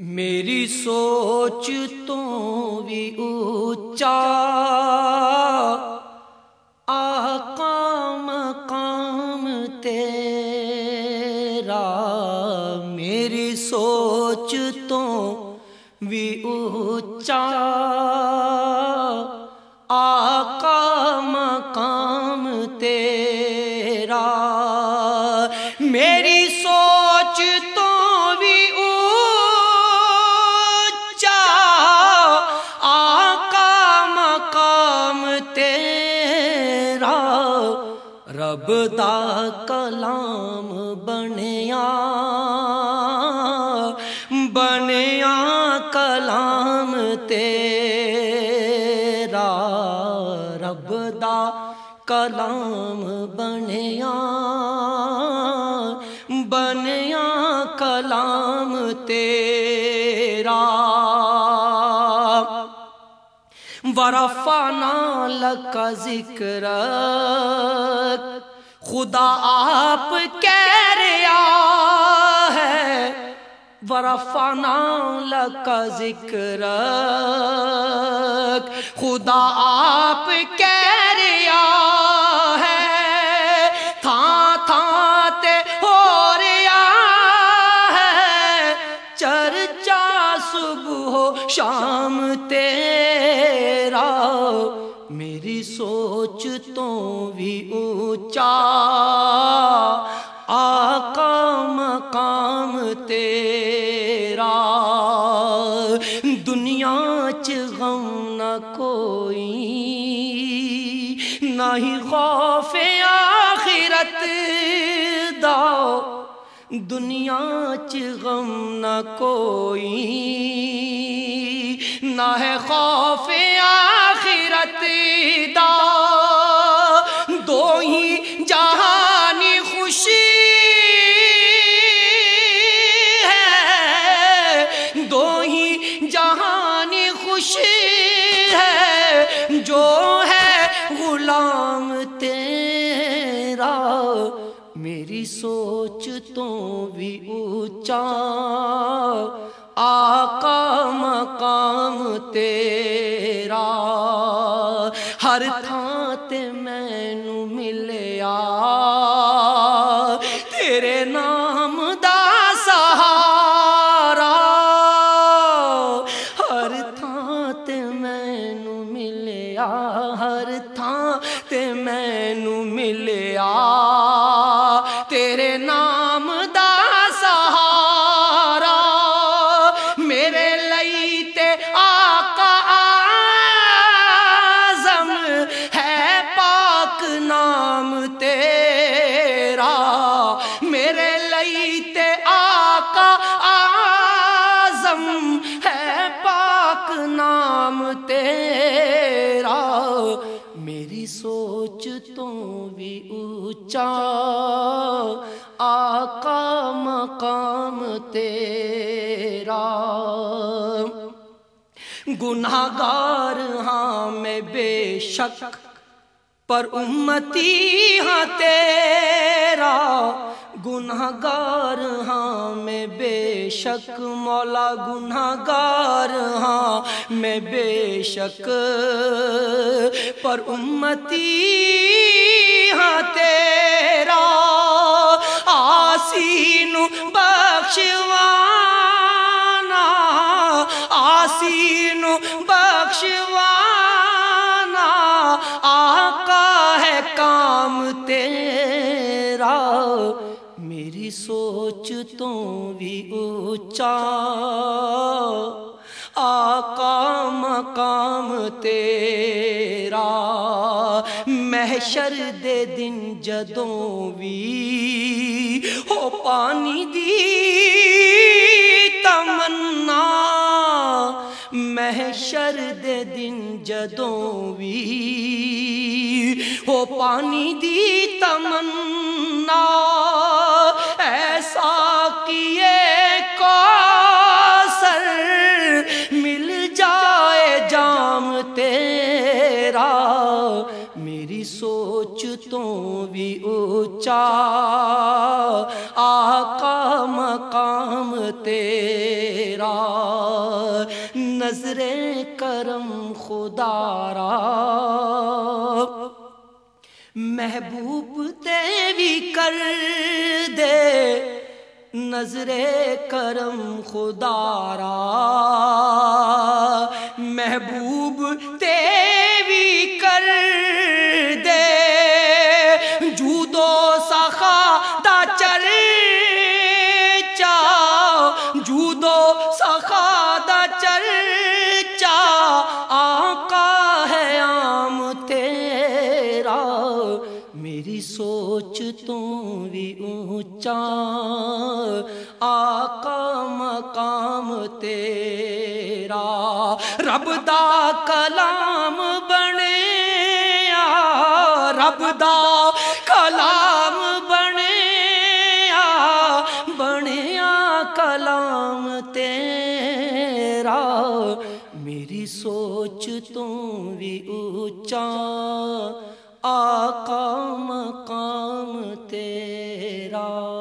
میری سوچ تو بھی اونچا آقا مقام تیرا میری سوچ تو بھی اونچا۔ رب دا کلام بنیا بنیا کلام تیرا، رب دا کلام بنیا بنیا کلام تیرا۔ ورفانا لکا ذکر خدا آپ کہہ رہا ہے ورفانا لکا ذکر خدا آپ کہہ رہا ہے، تھا تھا تے ہو رہا ہے۔ چرچا صبح و شام تیرا۔ میری سوچ تو بھی اونچا۔ آقا مقام تیرا۔ دنیا چ غم نہ کوئی، نہ ہی خوف آخرت۔ دا دنیا چ غم نہ کوئی، نہ ہے خوف خوشی ہے، جو ہے غلام تیرا۔ میری سوچ تو بھی اونچا، آقا مقام تیرا۔ ہر تھان تے مینو ملیا، تیرے نام ملیا تیرے نام دا سہارا میرے لئی تے آقا آزم ہے پاک نام تیرا میرے لئی تے آقا آزم ہے پاک نام تیرا سوچ تو بھی اونچا، آقا مقام تیرا۔ گناہگار ہاں میں بے شک، پر امتی ہاں تیرا۔ گناہگار ہاں میں بے شک مولا گناہگار ہاں میں بے شک پر امتی ہاں تیرا آسین بخشوانا آسین بخشوانا، آقا ہے کام تیرا۔ میری سوچ تو بھی اونچا۔ آقا مقام تیرا۔ محشر دے دن جدوں بھی ہو پانی دی۔ تمنا۔ محشر دے دن جدوں بھی ہو پانی دی۔ تمنا۔ میری سوچ تو بھی اونچا، آقا مقام تیرا تیرا نظر کرم خدا را۔ محبوب تیوی کر دے، نظر کرم خدا را۔ محبوب سوچ تو بھی اونچا، آقا مقام تیرا۔ رب دا کلام بنے رب دا کلام بنے بنیا کلام تیرا۔ میری سوچ تو بھی اونچا آقا مقام تیرا۔